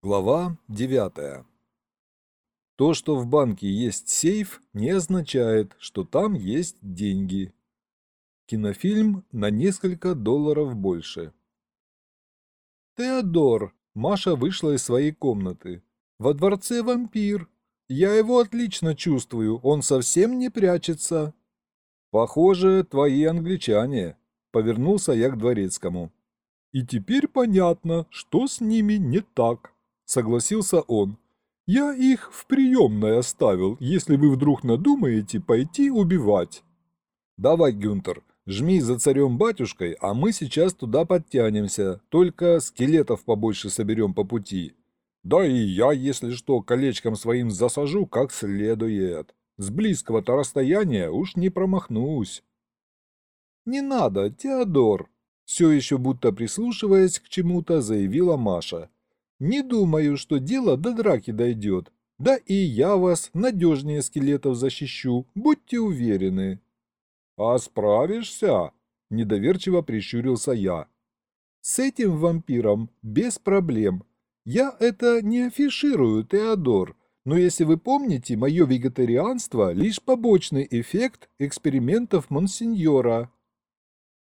Глава 9. То, что в банке есть сейф, не означает, что там есть деньги. Кинофильм на несколько долларов больше. «Теодор!» Маша вышла из своей комнаты. «Во дворце вампир. Я его отлично чувствую, он совсем не прячется». «Похоже, твои англичане», — повернулся я к дворецкому. «И теперь понятно, что с ними не так» согласился он. «Я их в приемной оставил, если вы вдруг надумаете пойти убивать». «Давай, Гюнтер, жми за царем-батюшкой, а мы сейчас туда подтянемся, только скелетов побольше соберем по пути. Да и я, если что, колечком своим засажу как следует. С близкого-то расстояния уж не промахнусь». «Не надо, Теодор», все еще будто прислушиваясь к чему-то, заявила Маша. Не думаю, что дело до драки дойдет. Да и я вас надежнее скелетов защищу, будьте уверены. А справишься? Недоверчиво прищурился я. С этим вампиром без проблем. Я это не афиширую, Теодор, но если вы помните, мое вегетарианство – лишь побочный эффект экспериментов Монсеньора.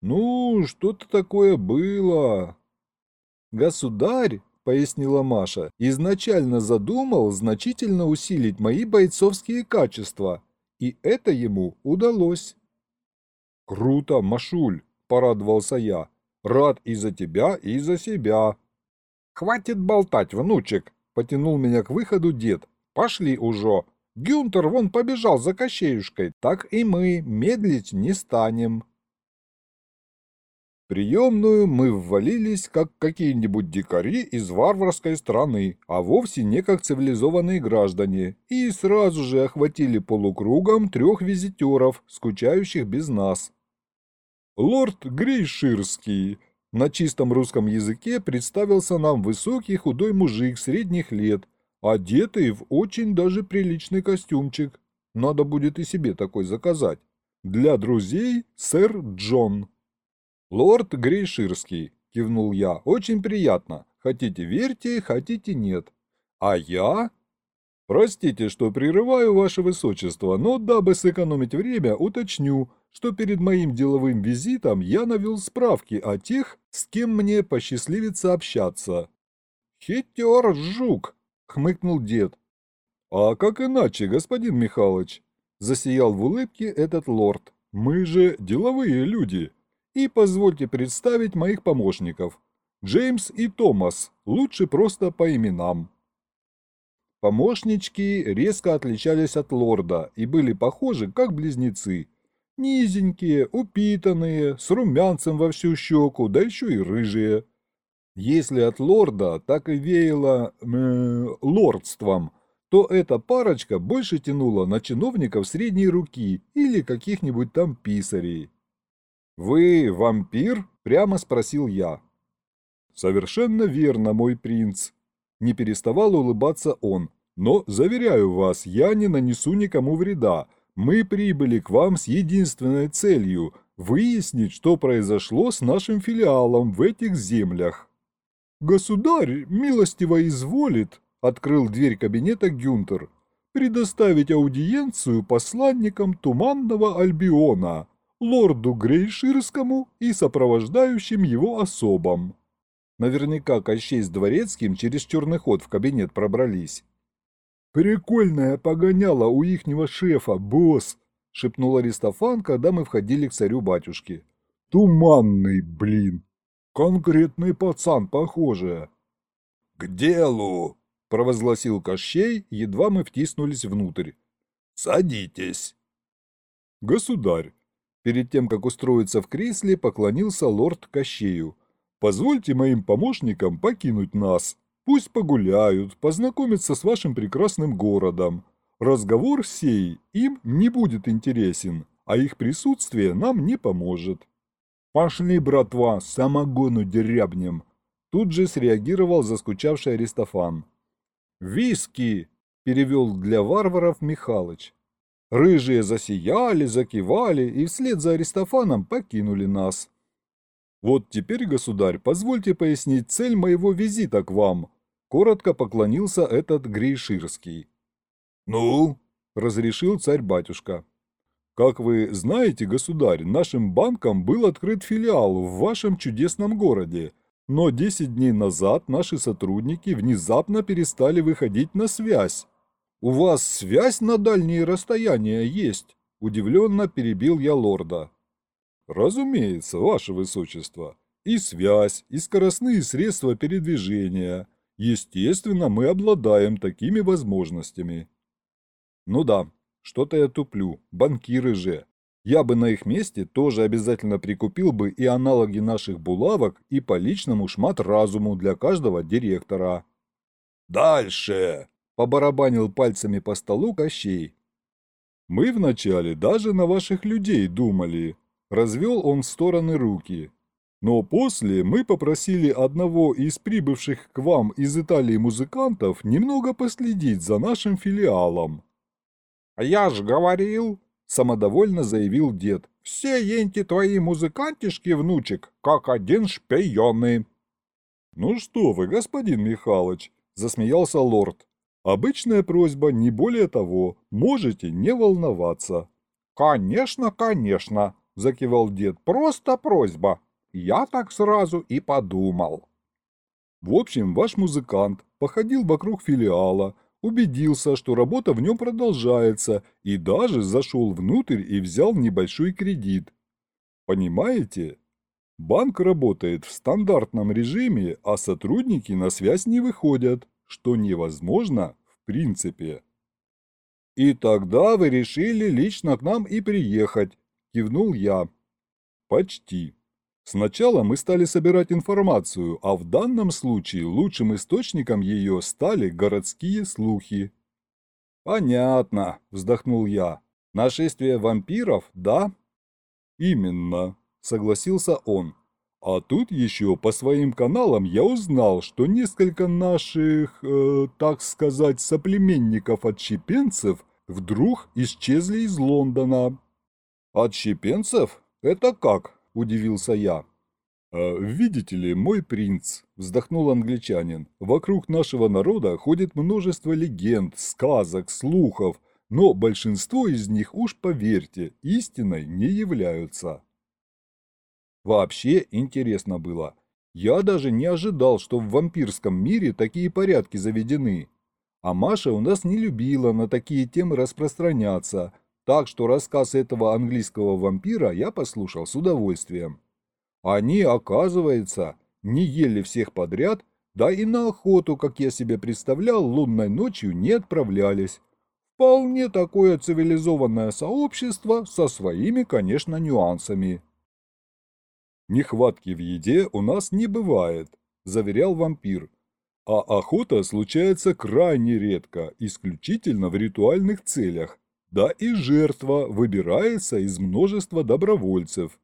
Ну, что-то такое было. Государь, пояснила Маша, изначально задумал значительно усилить мои бойцовские качества, и это ему удалось. «Круто, Машуль!» – порадовался я. «Рад и за тебя, и за себя!» «Хватит болтать, внучек!» – потянул меня к выходу дед. «Пошли уже! Гюнтер вон побежал за Кощеюшкой, так и мы медлить не станем!» Приемную мы ввалились, как какие-нибудь дикари из варварской страны, а вовсе не как цивилизованные граждане, и сразу же охватили полукругом трех визитеров, скучающих без нас. Лорд Грейширский на чистом русском языке представился нам высокий худой мужик средних лет, одетый в очень даже приличный костюмчик. Надо будет и себе такой заказать. Для друзей сэр Джон. «Лорд Грейширский», – кивнул я, – «очень приятно. Хотите верьте, хотите нет. А я...» «Простите, что прерываю ваше высочество, но дабы сэкономить время, уточню, что перед моим деловым визитом я навел справки о тех, с кем мне посчастливится общаться». «Хитер, жук!» – хмыкнул дед. «А как иначе, господин Михалыч?» – засиял в улыбке этот лорд. «Мы же деловые люди». И позвольте представить моих помощников. Джеймс и Томас, лучше просто по именам. Помощнички резко отличались от лорда и были похожи как близнецы. Низенькие, упитанные, с румянцем во всю щеку, да еще и рыжие. Если от лорда так и веяло э, лордством, то эта парочка больше тянула на чиновников средней руки или каких-нибудь там писарей. «Вы вампир?» – прямо спросил я. «Совершенно верно, мой принц». Не переставал улыбаться он. «Но, заверяю вас, я не нанесу никому вреда. Мы прибыли к вам с единственной целью – выяснить, что произошло с нашим филиалом в этих землях». «Государь милостиво изволит», – открыл дверь кабинета Гюнтер, – «предоставить аудиенцию посланникам Туманного Альбиона» лорду Грейширскому и сопровождающим его особам. Наверняка Кощей с Дворецким через черный ход в кабинет пробрались. «Прикольная погоняла у ихнего шефа, босс!» — шепнул Аристофан, когда мы входили к царю-батюшке. «Туманный, блин! Конкретный пацан, похоже!» «К делу!» — провозгласил Кощей, едва мы втиснулись внутрь. «Садитесь!» «Государь, Перед тем, как устроиться в кресле, поклонился лорд Кощею. «Позвольте моим помощникам покинуть нас. Пусть погуляют, познакомятся с вашим прекрасным городом. Разговор сей им не будет интересен, а их присутствие нам не поможет». «Пошли, братва, самогону дерябнем!» Тут же среагировал заскучавший Аристофан. «Виски!» – перевел для варваров Михалыч. Рыжие засияли, закивали и вслед за Аристофаном покинули нас. Вот теперь, государь, позвольте пояснить цель моего визита к вам. Коротко поклонился этот Грейширский. «Ну?» – разрешил царь-батюшка. «Как вы знаете, государь, нашим банком был открыт филиал в вашем чудесном городе, но 10 дней назад наши сотрудники внезапно перестали выходить на связь. У вас связь на дальние расстояния есть?» – удивленно перебил я лорда. «Разумеется, ваше высочество. И связь, и скоростные средства передвижения. Естественно, мы обладаем такими возможностями». «Ну да, что-то я туплю, банкиры же. Я бы на их месте тоже обязательно прикупил бы и аналоги наших булавок, и по личному шмат разуму для каждого директора». «Дальше!» – побарабанил пальцами по столу Кощей. «Мы вначале даже на ваших людей думали», Развел он в стороны руки. Но после мы попросили одного из прибывших к вам из Италии музыкантов немного последить за нашим филиалом. «А «Я ж говорил», — самодовольно заявил дед, — «все енти твои музыкантишки, внучек, как один шпионы». «Ну что вы, господин Михалыч», — засмеялся лорд, — «обычная просьба, не более того, можете не волноваться». «Конечно, конечно», — закивал дед. «Просто просьба. Я так сразу и подумал». В общем, ваш музыкант походил вокруг филиала, убедился, что работа в нем продолжается, и даже зашел внутрь и взял небольшой кредит. Понимаете? Банк работает в стандартном режиме, а сотрудники на связь не выходят, что невозможно в принципе. И тогда вы решили лично к нам и приехать, Кивнул я. Почти. Сначала мы стали собирать информацию, а в данном случае лучшим источником ее стали городские слухи. «Понятно», – вздохнул я. «Нашествие вампиров, да?» «Именно», – согласился он. «А тут еще по своим каналам я узнал, что несколько наших, э, так сказать, соплеменников-отщепенцев вдруг исчезли из Лондона. «Отщепенцев? Это как?» – удивился я. «А, «Видите ли, мой принц», – вздохнул англичанин, – «вокруг нашего народа ходит множество легенд, сказок, слухов, но большинство из них, уж поверьте, истиной не являются». Вообще интересно было. Я даже не ожидал, что в вампирском мире такие порядки заведены. А Маша у нас не любила на такие темы распространяться – так что рассказ этого английского вампира я послушал с удовольствием. Они, оказывается, не ели всех подряд, да и на охоту, как я себе представлял, лунной ночью не отправлялись. Вполне такое цивилизованное сообщество со своими, конечно, нюансами. «Нехватки в еде у нас не бывает», – заверял вампир. «А охота случается крайне редко, исключительно в ритуальных целях. Да и жертва выбирается из множества добровольцев.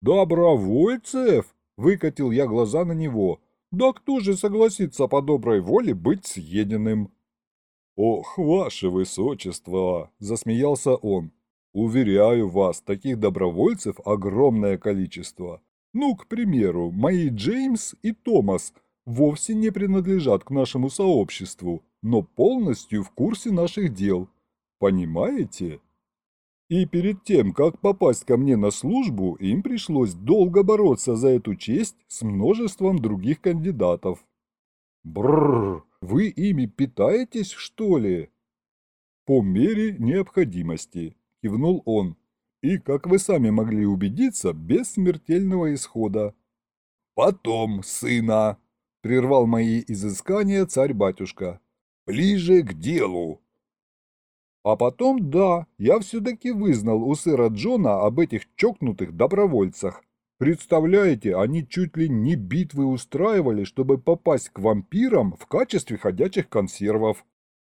«Добровольцев?» – выкатил я глаза на него. «Да кто же согласится по доброй воле быть съеденным?» «Ох, ваше высочество!» – засмеялся он. «Уверяю вас, таких добровольцев огромное количество. Ну, к примеру, мои Джеймс и Томас вовсе не принадлежат к нашему сообществу, но полностью в курсе наших дел. Понимаете? И перед тем, как попасть ко мне на службу, им пришлось долго бороться за эту честь с множеством других кандидатов. Бррр, вы ими питаетесь, что ли? По мере необходимости, кивнул он. И, как вы сами могли убедиться, без смертельного исхода. Потом, сына, прервал мои изыскания царь-батюшка. Ближе к делу. А потом, да, я все-таки вызнал у сэра Джона об этих чокнутых добровольцах. Представляете, они чуть ли не битвы устраивали, чтобы попасть к вампирам в качестве ходячих консервов.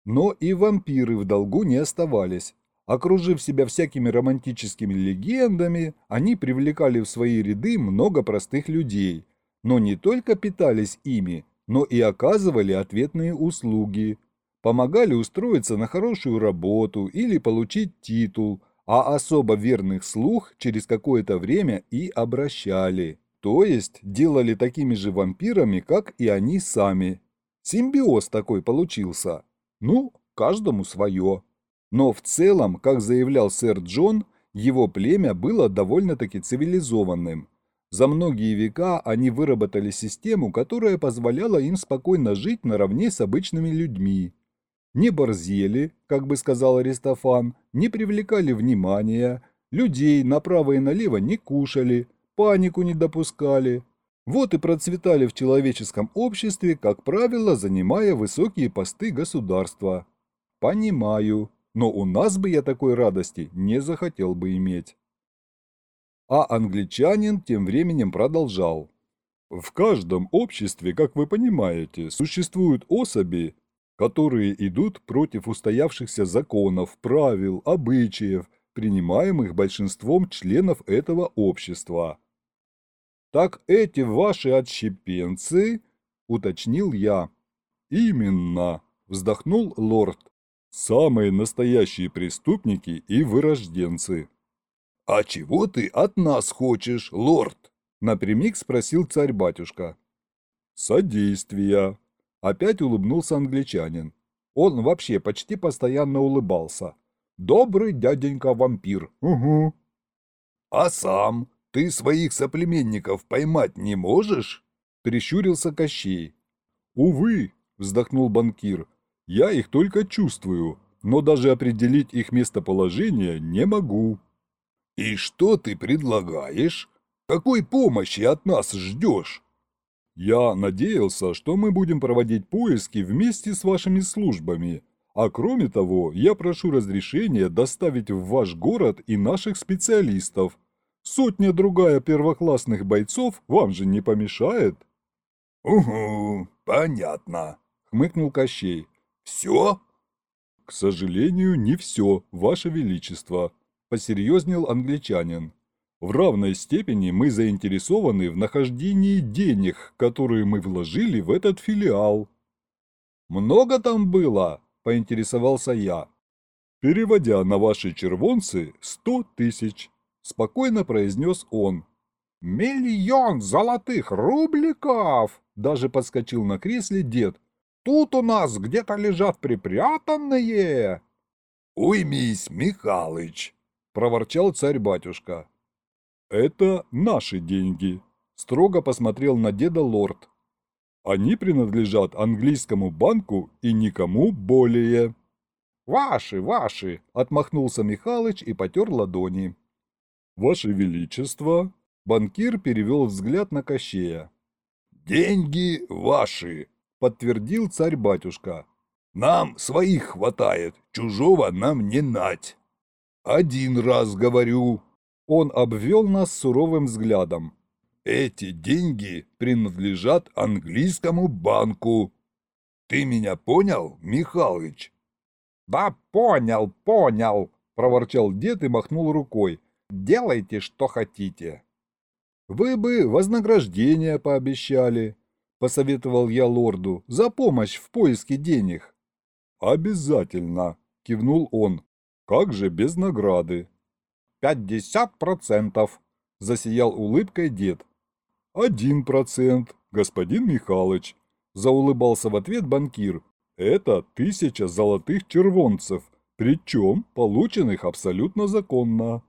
Но и вампиры в долгу не оставались. Окружив себя всякими романтическими легендами, они привлекали в свои ряды много простых людей. Но не только питались ими, но и оказывали ответные услуги, помогали устроиться на хорошую работу или получить титул, а особо верных слух через какое-то время и обращали. То есть делали такими же вампирами, как и они сами. Симбиоз такой получился. Ну, каждому свое. Но в целом, как заявлял сэр Джон, его племя было довольно-таки цивилизованным. За многие века они выработали систему, которая позволяла им спокойно жить наравне с обычными людьми. Не борзели, как бы сказал Аристофан, не привлекали внимания, людей направо и налево не кушали, панику не допускали. Вот и процветали в человеческом обществе, как правило, занимая высокие посты государства. Понимаю, но у нас бы я такой радости не захотел бы иметь. А англичанин тем временем продолжал. В каждом обществе, как вы понимаете, существуют особи, которые идут против устоявшихся законов, правил, обычаев, принимаемых большинством членов этого общества. «Так эти ваши отщепенцы?» – уточнил я. «Именно», – вздохнул лорд. «Самые настоящие преступники и вырожденцы». «А чего ты от нас хочешь, лорд?» – напрямик спросил царь-батюшка. «Содействия», Опять улыбнулся англичанин. Он вообще почти постоянно улыбался. «Добрый дяденька-вампир, угу». «А сам ты своих соплеменников поймать не можешь?» Прищурился Кощей. «Увы», — вздохнул банкир, — «я их только чувствую, но даже определить их местоположение не могу». «И что ты предлагаешь? Какой помощи от нас ждешь?» Я надеялся, что мы будем проводить поиски вместе с вашими службами. А кроме того, я прошу разрешения доставить в ваш город и наших специалистов. Сотня-другая первоклассных бойцов вам же не помешает?» «Угу, понятно», — хмыкнул Кощей. «Все?» «К сожалению, не все, ваше величество», — посерьезнел англичанин. В равной степени мы заинтересованы в нахождении денег, которые мы вложили в этот филиал. «Много там было?» – поинтересовался я. «Переводя на ваши червонцы, сто тысяч», – спокойно произнес он. «Миллион золотых рубликов!» – даже подскочил на кресле дед. «Тут у нас где-то лежат припрятанные!» «Уймись, Михалыч!» – проворчал царь-батюшка. «Это наши деньги», – строго посмотрел на деда лорд. «Они принадлежат английскому банку и никому более». «Ваши, ваши!» – отмахнулся Михалыч и потер ладони. «Ваше Величество!» – банкир перевел взгляд на Кощея. «Деньги ваши!» – подтвердил царь-батюшка. «Нам своих хватает, чужого нам не нать. Один раз говорю, он обвел нас суровым взглядом. «Эти деньги принадлежат английскому банку. Ты меня понял, Михалыч?» «Да понял, понял», – проворчал дед и махнул рукой. «Делайте, что хотите». «Вы бы вознаграждение пообещали», – посоветовал я лорду, – «за помощь в поиске денег». «Обязательно», – кивнул он. «Как же без награды?» «Пятьдесят процентов!» – засиял улыбкой дед. «Один процент, господин Михалыч!» – заулыбался в ответ банкир. «Это тысяча золотых червонцев, причем полученных абсолютно законно».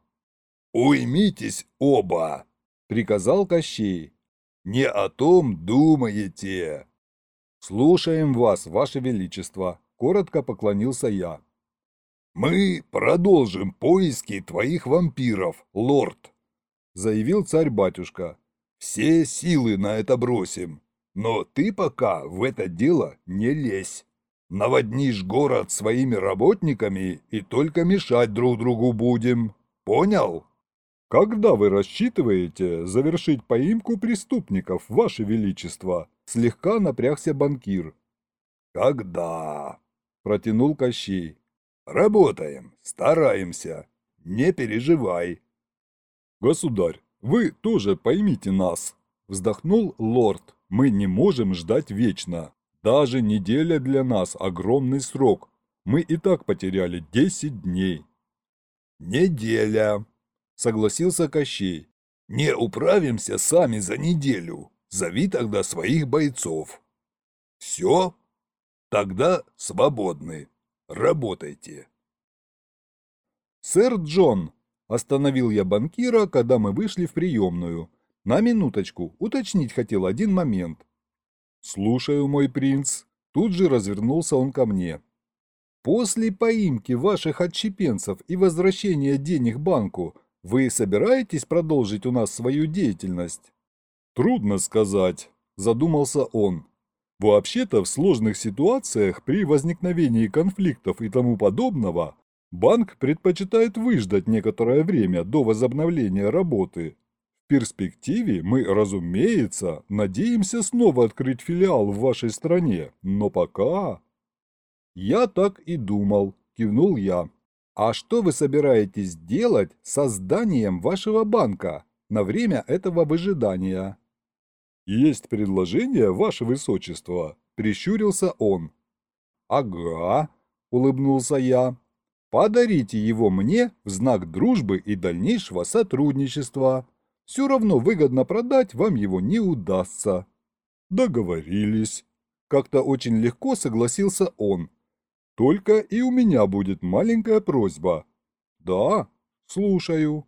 «Уймитесь оба!» – приказал Кощей. «Не о том думаете!» «Слушаем вас, ваше величество!» – коротко поклонился я. «Мы продолжим поиски твоих вампиров, лорд», — заявил царь-батюшка. «Все силы на это бросим, но ты пока в это дело не лезь. Наводнишь город своими работниками и только мешать друг другу будем. Понял?» «Когда вы рассчитываете завершить поимку преступников, ваше величество?» Слегка напрягся банкир. «Когда?» – протянул Кощей. Работаем, стараемся. Не переживай. Государь, вы тоже поймите нас. Вздохнул лорд. Мы не можем ждать вечно. Даже неделя для нас огромный срок. Мы и так потеряли 10 дней. Неделя, согласился Кощей. Не управимся сами за неделю. Зови тогда своих бойцов. Все, Тогда свободны. Работайте. «Сэр Джон!» – остановил я банкира, когда мы вышли в приемную. «На минуточку, уточнить хотел один момент». «Слушаю, мой принц». Тут же развернулся он ко мне. «После поимки ваших отщепенцев и возвращения денег банку вы собираетесь продолжить у нас свою деятельность?» «Трудно сказать», – задумался он. «Вообще-то в сложных ситуациях при возникновении конфликтов и тому подобного банк предпочитает выждать некоторое время до возобновления работы. В перспективе мы, разумеется, надеемся снова открыть филиал в вашей стране, но пока... Я так и думал, кивнул я. А что вы собираетесь делать с созданием вашего банка на время этого выжидания? Есть предложение, ваше высочество, прищурился он. Ага, улыбнулся я. Подарите его мне в знак дружбы и дальнейшего сотрудничества. Все равно выгодно продать вам его не удастся. Договорились. Как-то очень легко согласился он. Только и у меня будет маленькая просьба. Да, слушаю.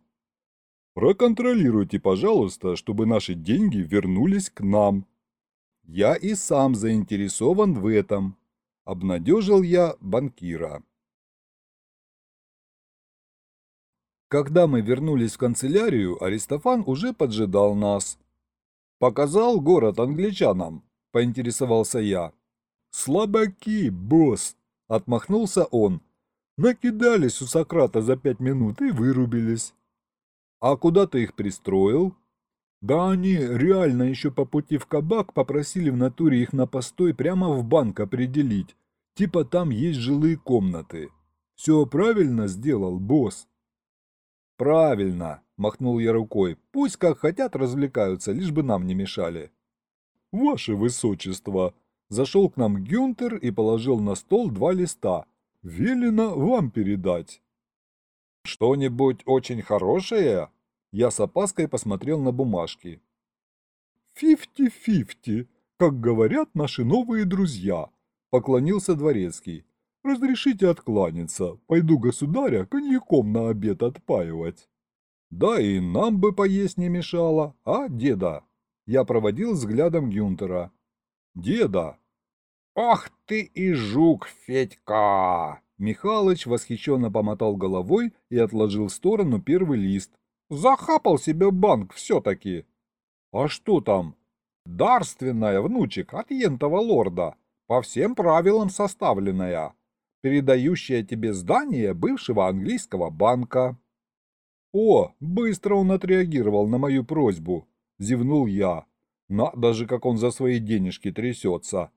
Проконтролируйте, пожалуйста, чтобы наши деньги вернулись к нам. Я и сам заинтересован в этом. Обнадежил я банкира. Когда мы вернулись в канцелярию, Аристофан уже поджидал нас. «Показал город англичанам?» – поинтересовался я. «Слабаки, босс!» – отмахнулся он. «Накидались у Сократа за пять минут и вырубились». «А куда ты их пристроил?» «Да они реально еще по пути в кабак попросили в натуре их на постой прямо в банк определить. Типа там есть жилые комнаты. Все правильно сделал, босс?» «Правильно», – махнул я рукой. «Пусть как хотят развлекаются, лишь бы нам не мешали». «Ваше высочество!» Зашел к нам Гюнтер и положил на стол два листа. «Велено вам передать». «Что-нибудь очень хорошее?» Я с опаской посмотрел на бумажки. «Фифти-фифти, как говорят наши новые друзья», – поклонился дворецкий. Разрешите откланяться, пойду государя коньяком на обед отпаивать. Да и нам бы поесть не мешало, а, деда? Я проводил взглядом Гюнтера. Деда. Ах ты и жук, Федька! Михалыч восхищенно помотал головой и отложил в сторону первый лист. Захапал себе банк все-таки. А что там? Дарственная, внучек, от ентого лорда. По всем правилам составленная передающая тебе здание бывшего английского банка». «О, быстро он отреагировал на мою просьбу», – зевнул я. «Надо же, как он за свои денежки трясется».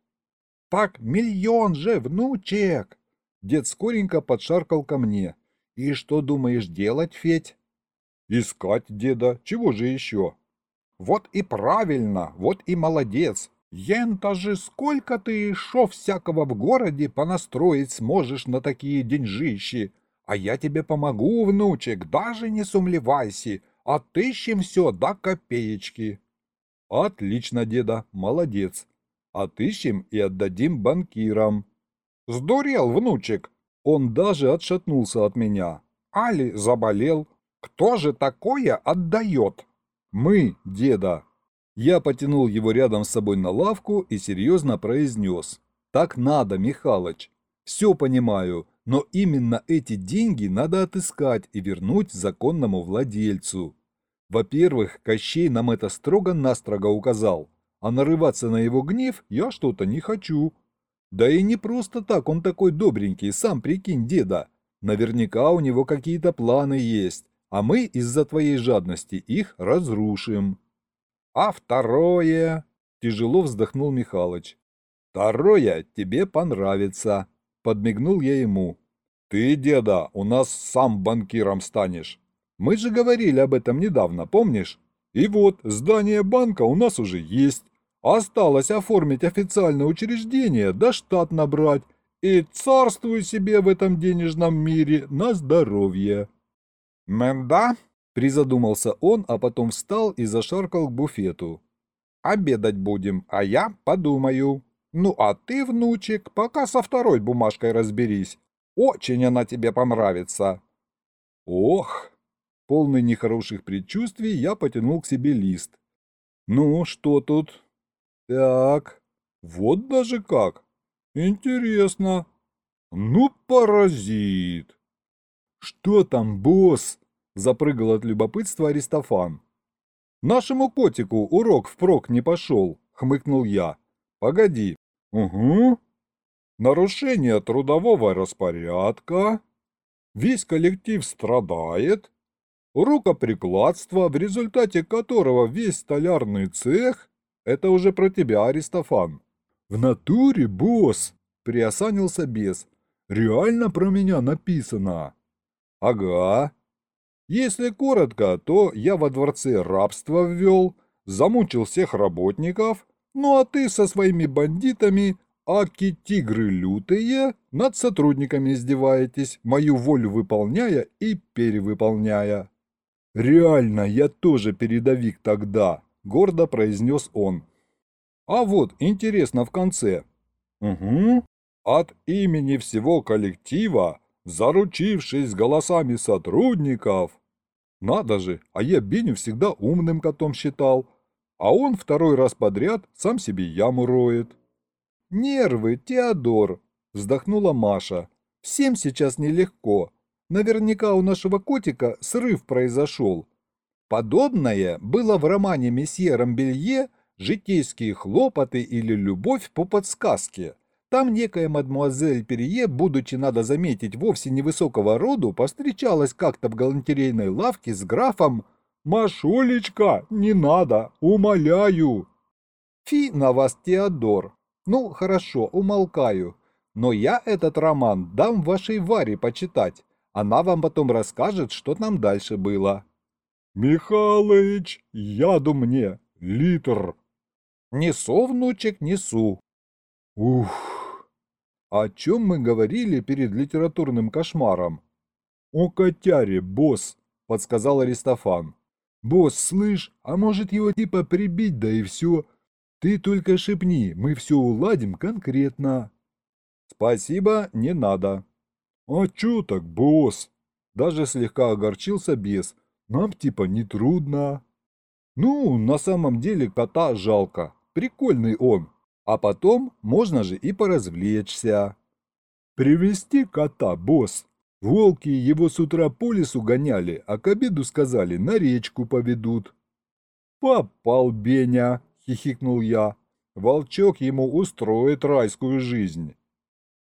«Так миллион же, внучек!» Дед скоренько подшаркал ко мне. «И что думаешь делать, Федь?» «Искать деда. Чего же еще?» «Вот и правильно, вот и молодец. Ента же сколько ты еще всякого в городе понастроить сможешь на такие деньжищи. А я тебе помогу, внучек, даже не сумлевайся. Отыщем все до копеечки. Отлично, деда, молодец. Отыщем и отдадим банкирам. Сдурел, внучек. Он даже отшатнулся от меня. Али заболел. Кто же такое отдает? Мы, деда. Я потянул его рядом с собой на лавку и серьезно произнес. «Так надо, Михалыч. Все понимаю, но именно эти деньги надо отыскать и вернуть законному владельцу. Во-первых, Кощей нам это строго-настрого указал, а нарываться на его гнев я что-то не хочу. Да и не просто так он такой добренький, сам прикинь, деда. Наверняка у него какие-то планы есть, а мы из-за твоей жадности их разрушим». А второе... Тяжело вздохнул Михалыч. Второе тебе понравится. Подмигнул я ему. Ты, деда, у нас сам банкиром станешь. Мы же говорили об этом недавно, помнишь? И вот, здание банка у нас уже есть. Осталось оформить официальное учреждение, да штат набрать. И царствуй себе в этом денежном мире на здоровье. Мда, Призадумался он, а потом встал и зашаркал к буфету. «Обедать будем, а я подумаю». Ну а ты, внучек, пока со второй бумажкой разберись. Очень она тебе понравится. Ох! Полный нехороших предчувствий, я потянул к себе лист. Ну, что тут? Так, вот даже как. Интересно. Ну, паразит. Что там, босс? Запрыгал от любопытства Аристофан. Нашему котику урок впрок не пошел, хмыкнул я. Погоди. Угу. Нарушение трудового распорядка. Весь коллектив страдает. Рукоприкладство, в результате которого весь столярный цех – это уже про тебя, Аристофан. В натуре, босс, приосанился бес. Реально про меня написано. Ага. Если коротко, то я во дворце рабство ввел, замучил всех работников, ну а ты со своими бандитами Аки-тигры лютые, над сотрудниками издеваетесь, мою волю выполняя и перевыполняя. Реально, я тоже передовик тогда, гордо произнес он. А вот, интересно в конце. Угу. От имени всего коллектива, заручившись голосами сотрудников. Надо же, а я Беню всегда умным котом считал. А он второй раз подряд сам себе яму роет. «Нервы, Теодор!» – вздохнула Маша. «Всем сейчас нелегко. Наверняка у нашего котика срыв произошел. Подобное было в романе месье Рамбелье «Житейские хлопоты или любовь по подсказке». Там некая мадмуазель Перье, будучи, надо заметить, вовсе невысокого роду, повстречалась как-то в галантерейной лавке с графом «Машулечка, не надо, умоляю!» «Фи на вас, Теодор!» Ну, хорошо, умолкаю. Но я этот роман дам вашей Варе почитать. Она вам потом расскажет, что там дальше было. Михалыч, яду мне, литр. Несу, внучек, несу. Ух, о чем мы говорили перед литературным кошмаром? О котяре, босс, подсказал Аристофан. Босс, слышь, а может его типа прибить, да и все, ты только шепни, мы все уладим конкретно. Спасибо, не надо. А чё так, босс? Даже слегка огорчился бес. Нам типа не трудно. Ну, на самом деле кота жалко. Прикольный он. А потом можно же и поразвлечься. Привести кота, босс. Волки его с утра по лесу гоняли, а к обеду сказали, на речку поведут. Попал Беня, — хихикнул я. «Волчок ему устроит райскую жизнь».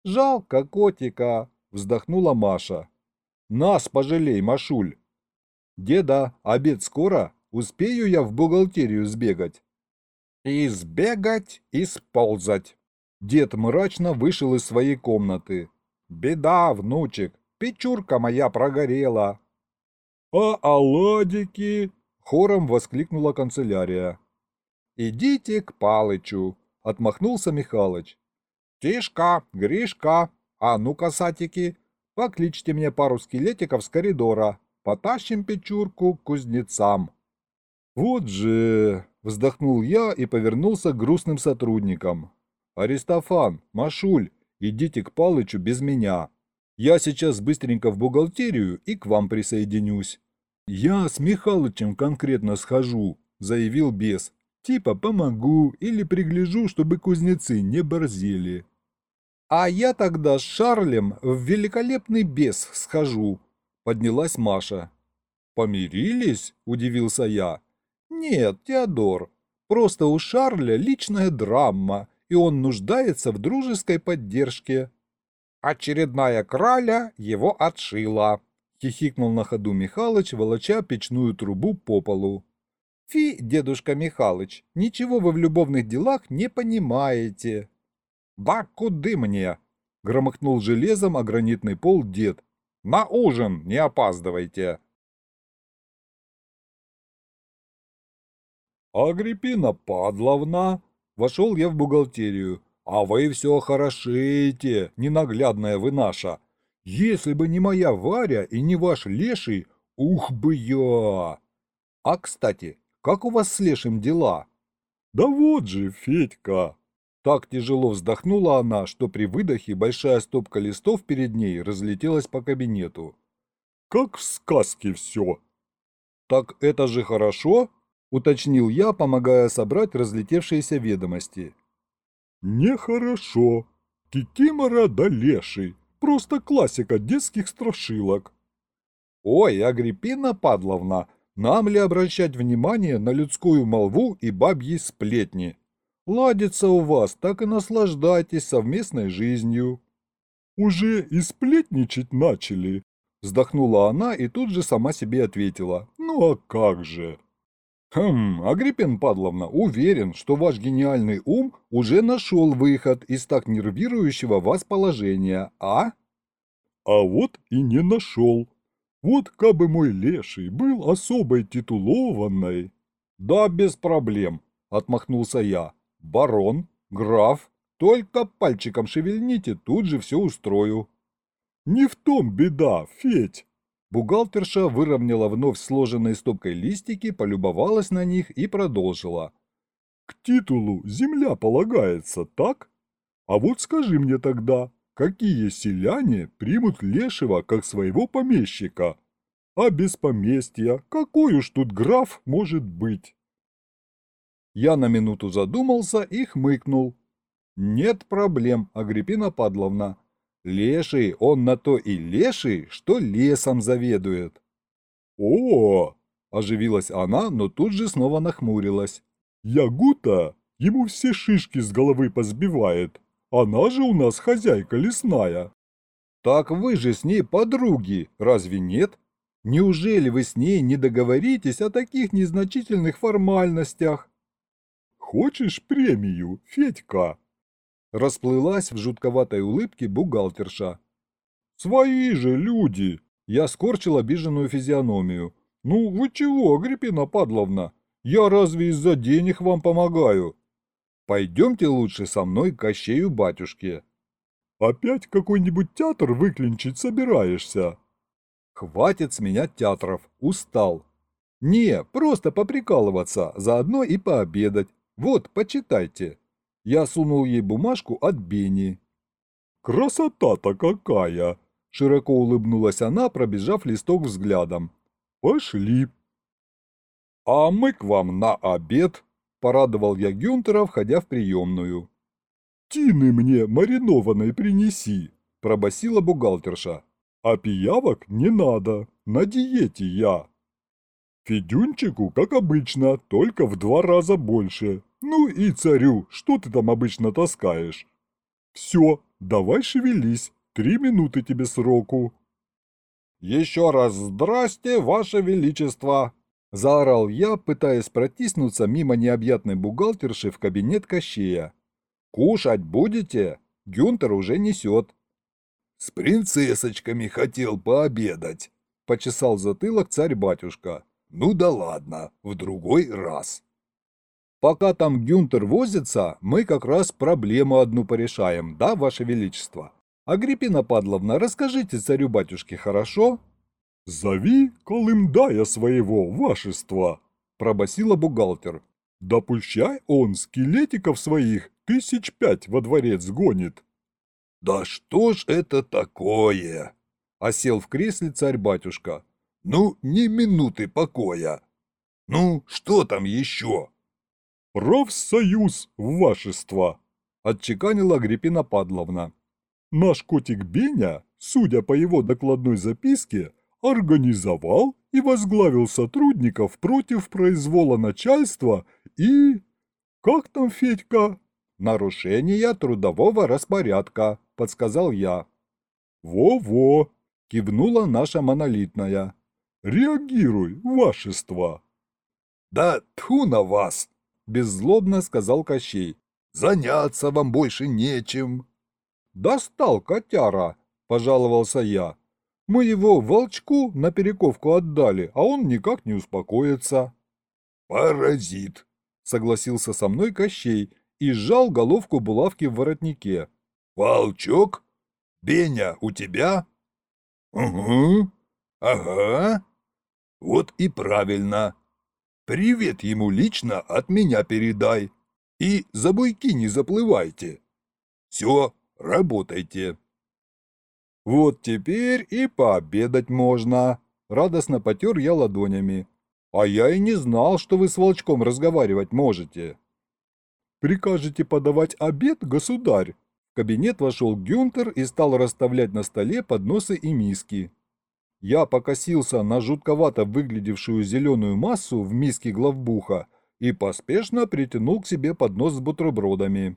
«Жалко котика», — вздохнула Маша. «Нас пожалей, Машуль». «Деда, обед скоро? Успею я в бухгалтерию сбегать?» «И сбегать, и сползать». Дед мрачно вышел из своей комнаты. «Беда, внучек, печурка моя прогорела». «А оладики?» — хором воскликнула канцелярия. «Идите к Палычу», — отмахнулся Михалыч. «Тишка, Гришка, а ну-ка, сатики, покличьте мне пару скелетиков с коридора, потащим печурку к кузнецам». «Вот же!» — вздохнул я и повернулся к грустным сотрудникам. «Аристофан, Машуль, идите к Палычу без меня. Я сейчас быстренько в бухгалтерию и к вам присоединюсь». «Я с Михалычем конкретно схожу», — заявил бес. Типа помогу или пригляжу, чтобы кузнецы не борзели. А я тогда с Шарлем в великолепный бес схожу, поднялась Маша. Помирились? Удивился я. Нет, Теодор, просто у Шарля личная драма, и он нуждается в дружеской поддержке. Очередная краля его отшила, хихикнул на ходу Михалыч, волоча печную трубу по полу. Фи, дедушка Михалыч, ничего вы в любовных делах не понимаете. Да куды мне? Громыхнул железом о гранитный пол дед. На ужин не опаздывайте. Агриппина Падловна, вошел я в бухгалтерию. А вы все хорошеете, ненаглядная вы наша. Если бы не моя Варя и не ваш леший, ух бы я! А, кстати, как у вас с Лешим дела?» «Да вот же, Федька!» Так тяжело вздохнула она, что при выдохе большая стопка листов перед ней разлетелась по кабинету. «Как в сказке все!» «Так это же хорошо?» – уточнил я, помогая собрать разлетевшиеся ведомости. «Нехорошо. Кикимора да леший. Просто классика детских страшилок». «Ой, Агриппина Падловна, нам ли обращать внимание на людскую молву и бабьи сплетни?» Ладится у вас, так и наслаждайтесь совместной жизнью». «Уже и сплетничать начали», — вздохнула она и тут же сама себе ответила. «Ну а как же?» «Хм, Агриппин Падловна, уверен, что ваш гениальный ум уже нашел выход из так нервирующего вас положения, а?» «А вот и не нашел. Вот кабы мой леший был особой титулованной...» «Да, без проблем», — отмахнулся я барон, граф, только пальчиком шевельните, тут же все устрою». «Не в том беда, Федь!» Бухгалтерша выровняла вновь сложенные стопкой листики, полюбовалась на них и продолжила. «К титулу земля полагается, так? А вот скажи мне тогда, какие селяне примут Лешего как своего помещика? А без поместья какой уж тут граф может быть?» Я на минуту задумался и хмыкнул. «Нет проблем, Агриппина Падловна. Леший, он на то и леший, что лесом заведует». «О!» – оживилась она, но тут же снова нахмурилась. «Ягута ему все шишки с головы позбивает. Она же у нас хозяйка лесная». «Так вы же с ней подруги, разве нет? Неужели вы с ней не договоритесь о таких незначительных формальностях?» Хочешь премию, Федька?» Расплылась в жутковатой улыбке бухгалтерша. «Свои же люди!» Я скорчил обиженную физиономию. «Ну, вы чего, Агриппина Падловна? Я разве из-за денег вам помогаю? Пойдемте лучше со мной к Кощею батюшке». «Опять какой-нибудь театр выклинчить собираешься?» «Хватит с меня театров, устал». «Не, просто поприкалываться, заодно и пообедать, вот, почитайте. Я сунул ей бумажку от Бени. Красота-то какая! Широко улыбнулась она, пробежав листок взглядом. Пошли. А мы к вам на обед, порадовал я Гюнтера, входя в приемную. Тины мне маринованной принеси, пробасила бухгалтерша. А пиявок не надо, на диете я. Федюнчику, как обычно, только в два раза больше. Ну и царю, что ты там обычно таскаешь? Все, давай шевелись, три минуты тебе сроку. Еще раз здрасте, ваше величество! Заорал я, пытаясь протиснуться мимо необъятной бухгалтерши в кабинет Кощея. «Кушать будете? Гюнтер уже несет». «С принцессочками хотел пообедать», — почесал затылок царь-батюшка. Ну да ладно, в другой раз. Пока там Гюнтер возится, мы как раз проблему одну порешаем, да, Ваше Величество? Агриппина Падловна, расскажите царю-батюшке, хорошо? Зови Колымдая своего, вашества, пробасила бухгалтер. Да пущай он скелетиков своих тысяч пять во дворец гонит. Да что ж это такое? Осел в кресле царь-батюшка. Ну, ни минуты покоя. Ну, что там еще? Профсоюз, вашество, отчеканила Агриппина Падловна. Наш котик Беня, судя по его докладной записке, организовал и возглавил сотрудников против произвола начальства и... Как там, Федька? Нарушение трудового распорядка, подсказал я. Во-во, кивнула наша монолитная. Реагируй, вашество!» «Да тьфу на вас!» – беззлобно сказал Кощей. «Заняться вам больше нечем». «Достал котяра!» – пожаловался я. «Мы его волчку на перековку отдали, а он никак не успокоится». «Паразит!» – согласился со мной Кощей и сжал головку булавки в воротнике. «Волчок? Беня у тебя?» «Угу. Ага. Вот и правильно. Привет ему лично от меня передай. И за буйки не заплывайте. Все, работайте. Вот теперь и пообедать можно. Радостно потер я ладонями. А я и не знал, что вы с волчком разговаривать можете. Прикажете подавать обед, государь? В кабинет вошел Гюнтер и стал расставлять на столе подносы и миски. Я покосился на жутковато выглядевшую зеленую массу в миске главбуха и поспешно притянул к себе поднос с бутербродами.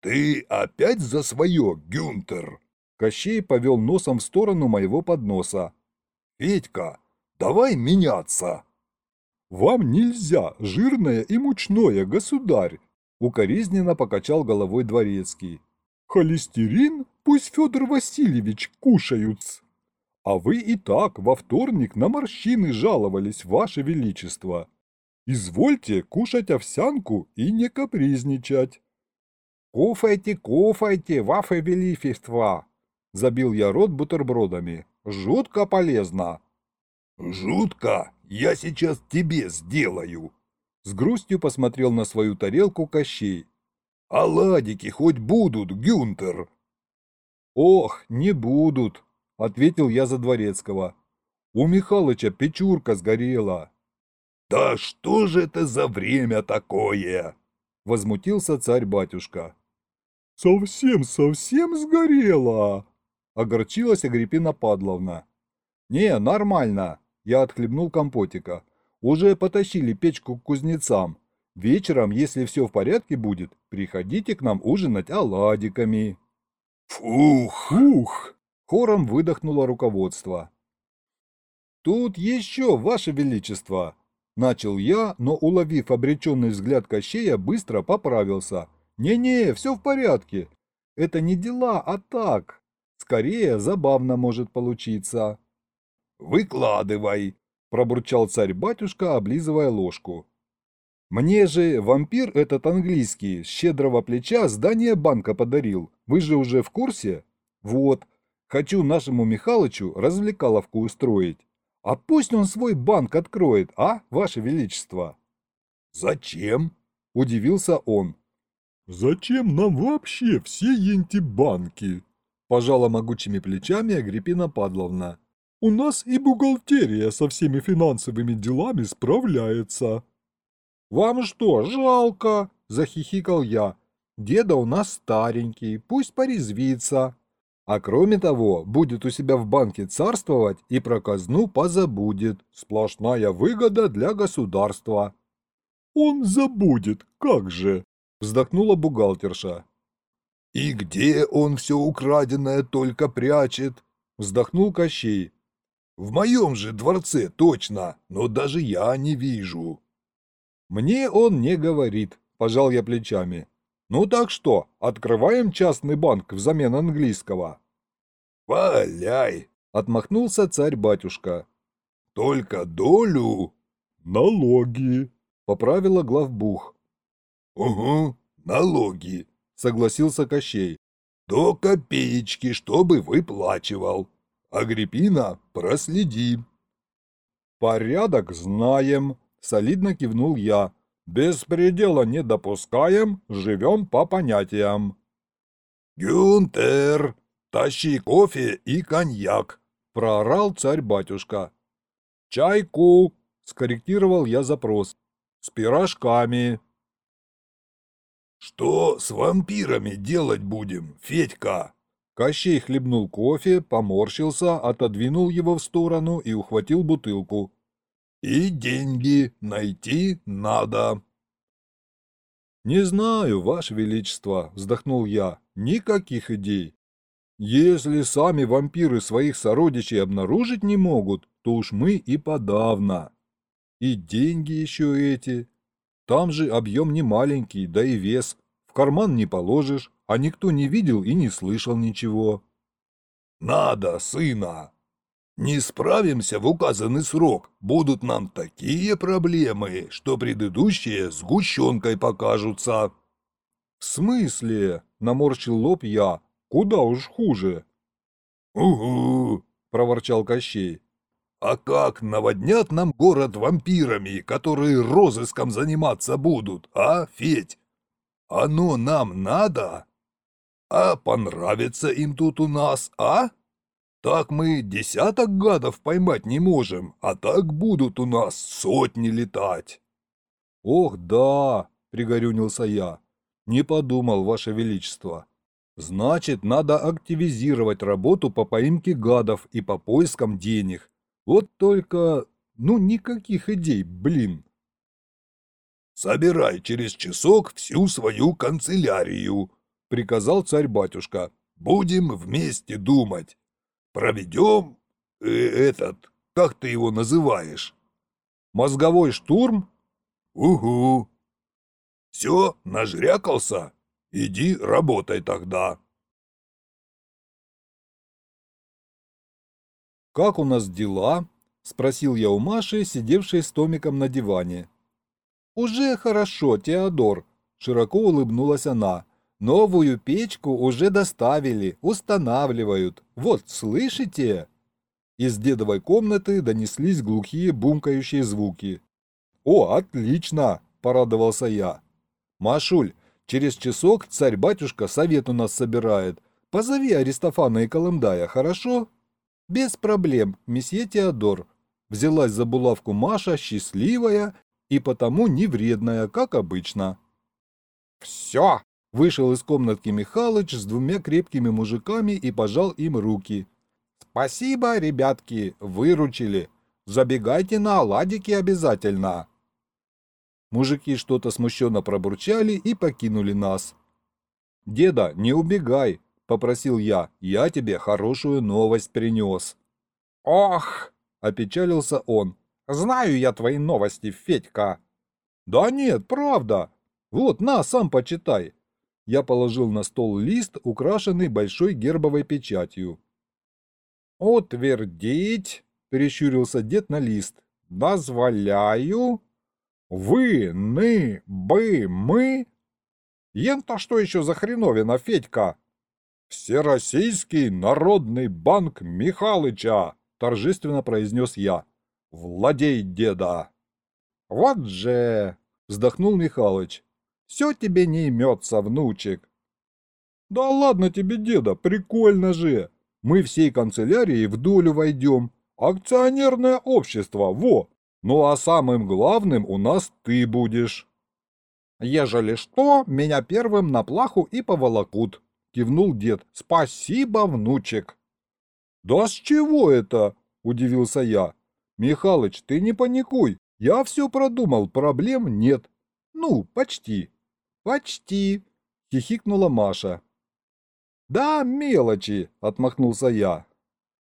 «Ты опять за свое, Гюнтер?» Кощей повел носом в сторону моего подноса. «Федька, давай меняться!» «Вам нельзя, жирное и мучное, государь!» Укоризненно покачал головой дворецкий. «Холестерин пусть Федор Васильевич кушают!» А вы и так во вторник на морщины жаловались, ваше величество. Извольте кушать овсянку и не капризничать. «Куфайте, куфайте, ваше величество!» Забил я рот бутербродами. «Жутко полезно!» «Жутко? Я сейчас тебе сделаю!» С грустью посмотрел на свою тарелку Кощей. «Оладики хоть будут, Гюнтер?» «Ох, не будут!» — ответил я за Дворецкого. «У Михалыча печурка сгорела». «Да что же это за время такое?» — возмутился царь-батюшка. «Совсем-совсем сгорела!» — огорчилась Агриппина Падловна. «Не, нормально!» — я отхлебнул компотика. «Уже потащили печку к кузнецам. Вечером, если все в порядке будет, приходите к нам ужинать оладиками». «Фух! Фух!» Хором выдохнуло руководство. «Тут еще, Ваше Величество!» Начал я, но, уловив обреченный взгляд Кощея, быстро поправился. «Не-не, все в порядке. Это не дела, а так. Скорее, забавно может получиться». «Выкладывай!» – пробурчал царь-батюшка, облизывая ложку. «Мне же вампир этот английский с щедрого плеча здание банка подарил. Вы же уже в курсе? Вот, Хочу нашему Михалычу развлекаловку устроить. А пусть он свой банк откроет, а, Ваше Величество?» «Зачем?» – удивился он. «Зачем нам вообще все енти-банки?» – пожала могучими плечами Агриппина Падловна. «У нас и бухгалтерия со всеми финансовыми делами справляется». «Вам что, жалко?» – захихикал я. «Деда у нас старенький, пусть порезвится, а кроме того, будет у себя в банке царствовать и про казну позабудет. Сплошная выгода для государства. «Он забудет, как же!» – вздохнула бухгалтерша. «И где он все украденное только прячет?» – вздохнул Кощей. «В моем же дворце точно, но даже я не вижу». «Мне он не говорит», – пожал я плечами. «Ну так что, открываем частный банк взамен английского?» «Валяй!» — отмахнулся царь-батюшка. «Только долю?» «Налоги», — поправила главбух. «Угу, налоги», — согласился Кощей. «До копеечки, чтобы выплачивал. Агриппина, проследи». «Порядок знаем», — солидно кивнул я. Беспредела не допускаем, живем по понятиям. «Гюнтер, тащи кофе и коньяк!» – проорал царь-батюшка. «Чайку!» – скорректировал я запрос. «С пирожками!» «Что с вампирами делать будем, Федька?» Кощей хлебнул кофе, поморщился, отодвинул его в сторону и ухватил бутылку. И деньги найти надо. «Не знаю, Ваше Величество», — вздохнул я, — «никаких идей. Если сами вампиры своих сородичей обнаружить не могут, то уж мы и подавно. И деньги еще эти. Там же объем не маленький, да и вес. В карман не положишь, а никто не видел и не слышал ничего». «Надо, сына!» Не справимся в указанный срок, будут нам такие проблемы, что предыдущие сгущенкой покажутся». «В смысле?» – наморщил лоб я. «Куда уж хуже». «Угу!» – проворчал Кощей. «А как наводнят нам город вампирами, которые розыском заниматься будут, а, Федь? Оно нам надо? А понравится им тут у нас, а? Так мы десяток гадов поймать не можем, а так будут у нас сотни летать. Ох, да, пригорюнился я. Не подумал, Ваше Величество. Значит, надо активизировать работу по поимке гадов и по поискам денег. Вот только, ну, никаких идей, блин. «Собирай через часок всю свою канцелярию», — приказал царь-батюшка. «Будем вместе думать. Проведем э, этот, как ты его называешь?» «Мозговой штурм?» «Угу». «Все, нажрякался?» Иди работай тогда. «Как у нас дела?» – спросил я у Маши, сидевшей с Томиком на диване. «Уже хорошо, Теодор», – широко улыбнулась она. «Новую печку уже доставили, устанавливают. Вот, слышите?» Из дедовой комнаты донеслись глухие бумкающие звуки. «О, отлично!» – порадовался я. «Машуль, Через часок царь-батюшка совет у нас собирает. Позови Аристофана и Колымдая, хорошо? Без проблем, месье Теодор. Взялась за булавку Маша, счастливая и потому не вредная, как обычно. Все! Вышел из комнатки Михалыч с двумя крепкими мужиками и пожал им руки. «Спасибо, ребятки, выручили. Забегайте на оладики обязательно». Мужики что-то смущенно пробурчали и покинули нас. «Деда, не убегай!» – попросил я. «Я тебе хорошую новость принес». «Ох!» – опечалился он. «Знаю я твои новости, Федька». «Да нет, правда. Вот, на, сам почитай». Я положил на стол лист, украшенный большой гербовой печатью. «Утвердить!» – перещурился дед на лист. «Дозволяю!» Вы, ны, бы, мы? Ен-то что еще за хреновина, Федька? Всероссийский народный банк Михалыча, торжественно произнес я. Владей, деда. Вот же, вздохнул Михалыч. Все тебе не имется, внучек. Да ладно тебе, деда, прикольно же. Мы всей канцелярии в долю войдем. Акционерное общество, во, ну а самым главным у нас ты будешь. Ежели что, меня первым на плаху и поволокут, кивнул дед. Спасибо, внучек. Да с чего это? Удивился я. Михалыч, ты не паникуй. Я все продумал, проблем нет. Ну, почти. Почти, хихикнула Маша. Да, мелочи, отмахнулся я.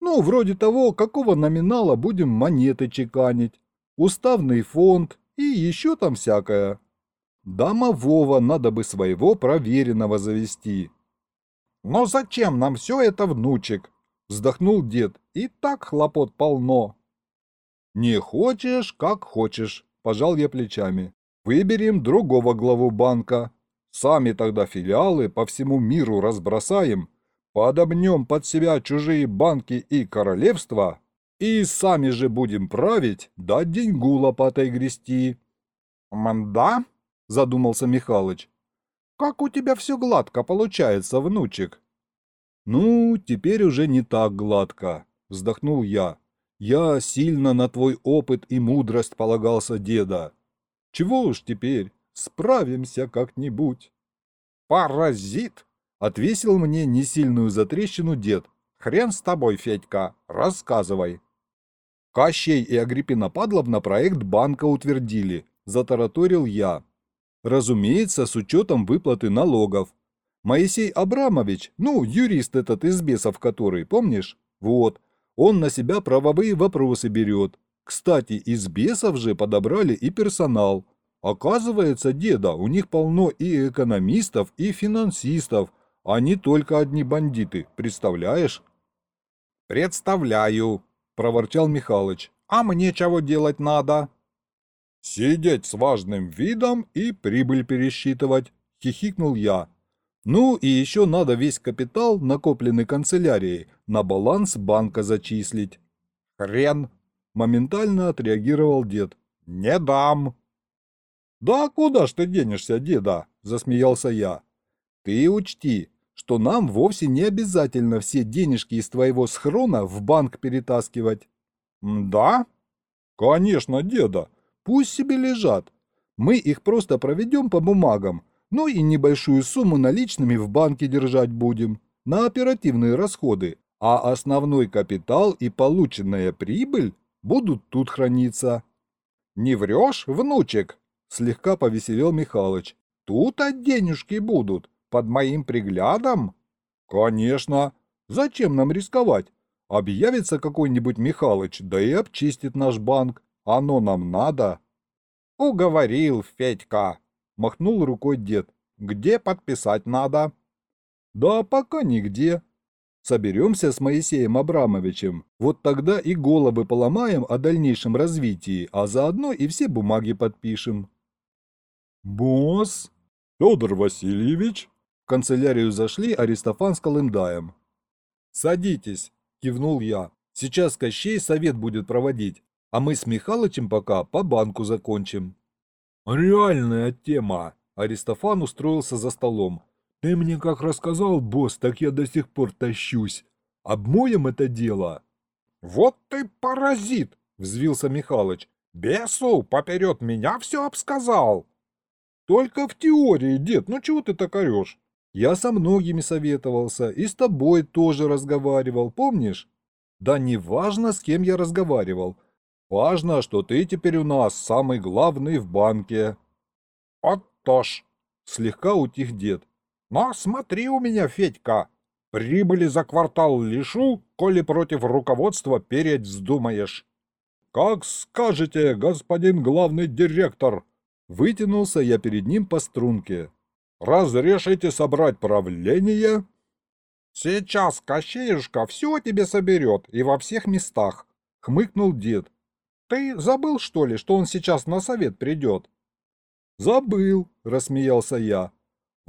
Ну, вроде того, какого номинала будем монеты чеканить уставный фонд и еще там всякое. Домового надо бы своего проверенного завести. «Но зачем нам все это, внучек?» – вздохнул дед. «И так хлопот полно». «Не хочешь, как хочешь», – пожал я плечами. «Выберем другого главу банка. Сами тогда филиалы по всему миру разбросаем, подобнем под себя чужие банки и королевства, и сами же будем править, да деньгу лопатой грести. «Манда?» – задумался Михалыч. «Как у тебя все гладко получается, внучек?» «Ну, теперь уже не так гладко», – вздохнул я. «Я сильно на твой опыт и мудрость полагался, деда. Чего уж теперь, справимся как-нибудь». «Паразит!» – отвесил мне несильную затрещину дед. «Хрен с тобой, Федька, рассказывай». Кощей и Агриппина Падловна проект банка утвердили, затараторил я. Разумеется, с учетом выплаты налогов. Моисей Абрамович, ну, юрист этот из бесов который, помнишь? Вот, он на себя правовые вопросы берет. Кстати, из бесов же подобрали и персонал. Оказывается, деда, у них полно и экономистов, и финансистов, а не только одни бандиты, представляешь? Представляю, проворчал Михалыч. «А мне чего делать надо?» «Сидеть с важным видом и прибыль пересчитывать», — хихикнул я. «Ну и еще надо весь капитал, накопленный канцелярией, на баланс банка зачислить». «Хрен!» — моментально отреагировал дед. «Не дам!» «Да куда ж ты денешься, деда?» – засмеялся я. «Ты учти, что нам вовсе не обязательно все денежки из твоего схрона в банк перетаскивать». «Да?» «Конечно, деда. Пусть себе лежат. Мы их просто проведем по бумагам, ну и небольшую сумму наличными в банке держать будем, на оперативные расходы, а основной капитал и полученная прибыль будут тут храниться». «Не врешь, внучек?» – слегка повеселел Михалыч. «Тут-то денежки будут, под моим приглядом?» «Конечно. Зачем нам рисковать? Объявится какой-нибудь Михалыч, да и обчистит наш банк. Оно нам надо». «Уговорил, Федька!» – махнул рукой дед. «Где подписать надо?» «Да пока нигде. Соберемся с Моисеем Абрамовичем, вот тогда и головы поломаем о дальнейшем развитии, а заодно и все бумаги подпишем». «Босс? Федор Васильевич?» В канцелярию зашли Аристофан с Колымдаем. «Садитесь», – кивнул я. «Сейчас Кощей совет будет проводить, а мы с Михалычем пока по банку закончим». «Реальная тема!» Аристофан устроился за столом. «Ты мне как рассказал, босс, так я до сих пор тащусь. Обмоем это дело?» «Вот ты паразит!» — взвился Михалыч. «Бесу поперед меня все обсказал!» «Только в теории, дед, ну чего ты так орешь? Я со многими советовался и с тобой тоже разговаривал, помнишь?» «Да не важно, с кем я разговаривал. Важно, что ты теперь у нас самый главный в банке». «Вот то ж!» — слегка утих дед. «Но смотри у меня, Федька, прибыли за квартал лишу, коли против руководства переть вздумаешь». «Как скажете, господин главный директор!» Вытянулся я перед ним по струнке. «Разрешите собрать правление?» «Сейчас Кощеюшка все тебе соберет и во всех местах», — хмыкнул дед. Ты забыл, что ли, что он сейчас на совет придет?» «Забыл», — рассмеялся я.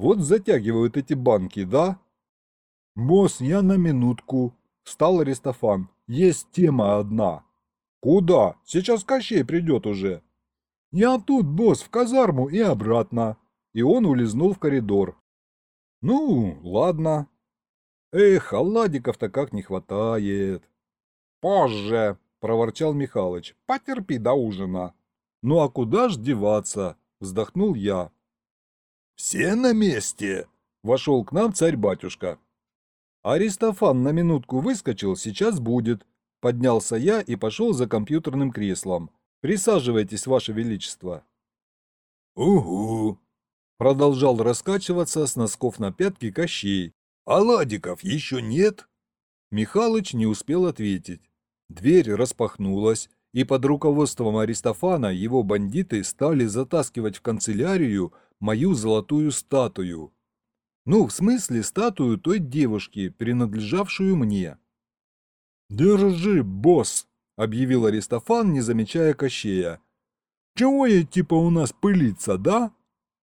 «Вот затягивают эти банки, да?» «Босс, я на минутку», — встал Аристофан. «Есть тема одна». «Куда? Сейчас Кощей придет уже». «Я тут, босс, в казарму и обратно». И он улизнул в коридор. «Ну, ладно». Эх, оладиков-то как не хватает. «Позже», проворчал Михалыч. «Потерпи до ужина». «Ну а куда ж деваться?» – вздохнул я. «Все на месте!» – вошел к нам царь-батюшка. Аристофан на минутку выскочил, сейчас будет. Поднялся я и пошел за компьютерным креслом. Присаживайтесь, ваше величество. «Угу!» – продолжал раскачиваться с носков на пятки Кощей. «Оладиков еще нет?» Михалыч не успел ответить. Дверь распахнулась, и под руководством Аристофана его бандиты стали затаскивать в канцелярию мою золотую статую. Ну, в смысле статую той девушки, принадлежавшую мне. «Держи, босс!» — объявил Аристофан, не замечая Кощея. «Чего я типа у нас пылиться, да?»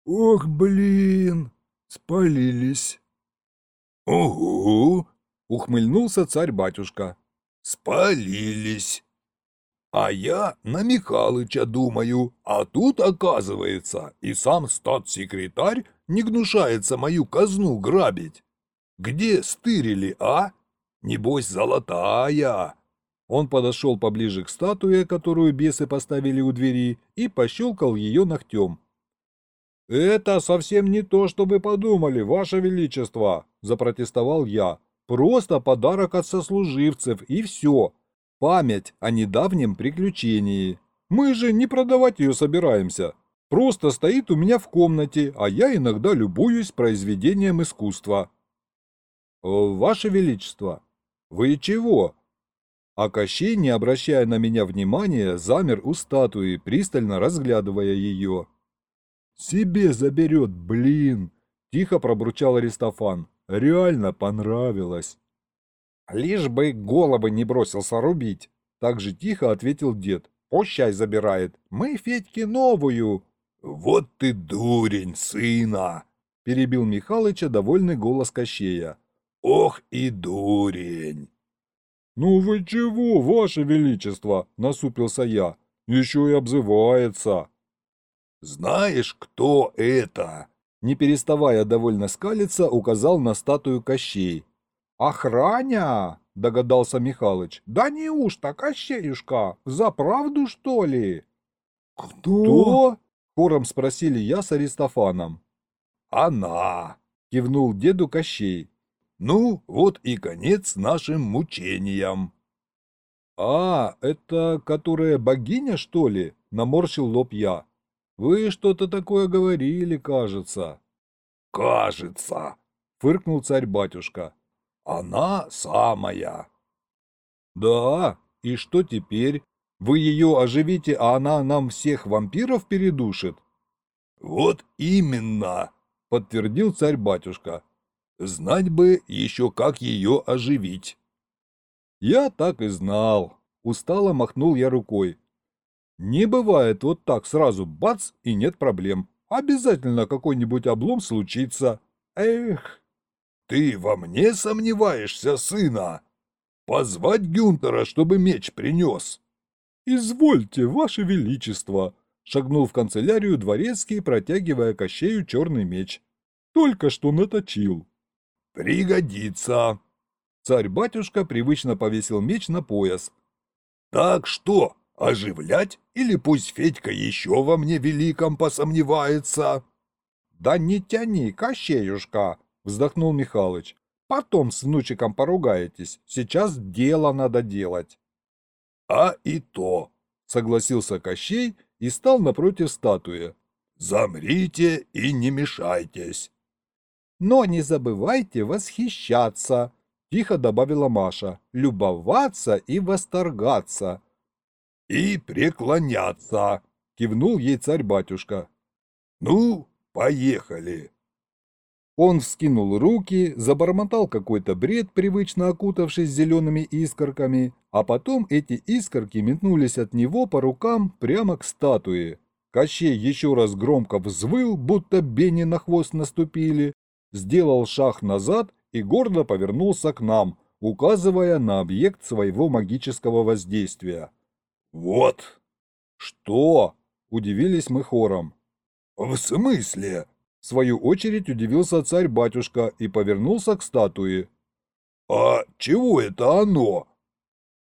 «Ох, блин, спалились!» «Угу!» — ухмыльнулся царь-батюшка. Спалились. А я на Михалыча думаю, а тут, оказывается, и сам статс-секретарь не гнушается мою казну грабить. Где стырили, а? Небось, золотая. Он подошел поближе к статуе, которую бесы поставили у двери, и пощелкал ее ногтем. «Это совсем не то, что вы подумали, ваше величество!» – запротестовал я. Просто подарок от сослуживцев и все. Память о недавнем приключении. Мы же не продавать ее собираемся. Просто стоит у меня в комнате, а я иногда любуюсь произведением искусства. Ваше Величество, вы чего? А Кощей, не обращая на меня внимания, замер у статуи, пристально разглядывая ее. «Себе заберет, блин!» – тихо пробурчал Аристофан. Реально понравилось. Лишь бы головы не бросился рубить. Так же тихо ответил дед. Пущай забирает. Мы Федьке новую. Вот ты дурень, сына! Перебил Михалыча довольный голос Кощея. Ох и дурень! «Ну вы чего, ваше величество?» – насупился я. «Еще и обзывается». «Знаешь, кто это?» Не переставая довольно скалиться, указал на статую Кощей. «Охраня!» — догадался Михалыч. «Да неужто, Кощеюшка, за правду, что ли?» «Кто?» — хором спросили я с Аристофаном. «Она!» — кивнул деду Кощей. «Ну, вот и конец нашим мучениям!» «А, это которая богиня, что ли?» — наморщил лоб я. «Вы что-то такое говорили, кажется». «Кажется!» — фыркнул царь-батюшка. «Она самая!» «Да, и что теперь? Вы ее оживите, а она нам всех вампиров передушит?» «Вот именно!» — подтвердил царь-батюшка. «Знать бы еще, как ее оживить!» «Я так и знал!» — устало махнул я рукой. Не бывает вот так сразу бац и нет проблем. Обязательно какой-нибудь облом случится. Эх. Ты во мне сомневаешься, сына? Позвать Гюнтера, чтобы меч принес. Извольте, ваше величество. Шагнул в канцелярию дворецкий, протягивая кощею черный меч. Только что наточил. Пригодится. Царь-батюшка привычно повесил меч на пояс. Так что, Оживлять или пусть Федька еще во мне великом посомневается? — Да не тяни, Кощеюшка, — вздохнул Михалыч. — Потом с внучиком поругаетесь, сейчас дело надо делать. — А и то, — согласился Кощей и стал напротив статуи. — Замрите и не мешайтесь. — Но не забывайте восхищаться, — тихо добавила Маша, — любоваться и восторгаться. — и преклоняться, кивнул ей царь-батюшка. Ну, поехали. Он вскинул руки, забормотал какой-то бред, привычно окутавшись зелеными искорками, а потом эти искорки метнулись от него по рукам прямо к статуе. Кощей еще раз громко взвыл, будто бени на хвост наступили, сделал шаг назад и гордо повернулся к нам, указывая на объект своего магического воздействия. «Вот!» «Что?» – удивились мы хором. «В смысле?» – в свою очередь удивился царь-батюшка и повернулся к статуе. «А чего это оно?»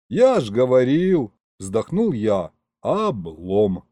«Я ж говорил!» – вздохнул я. «Облом!»